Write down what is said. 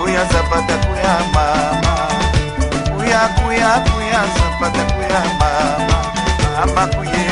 kuya zapata kuya mama kuya kuya kuya zapata kuya mama mama kuya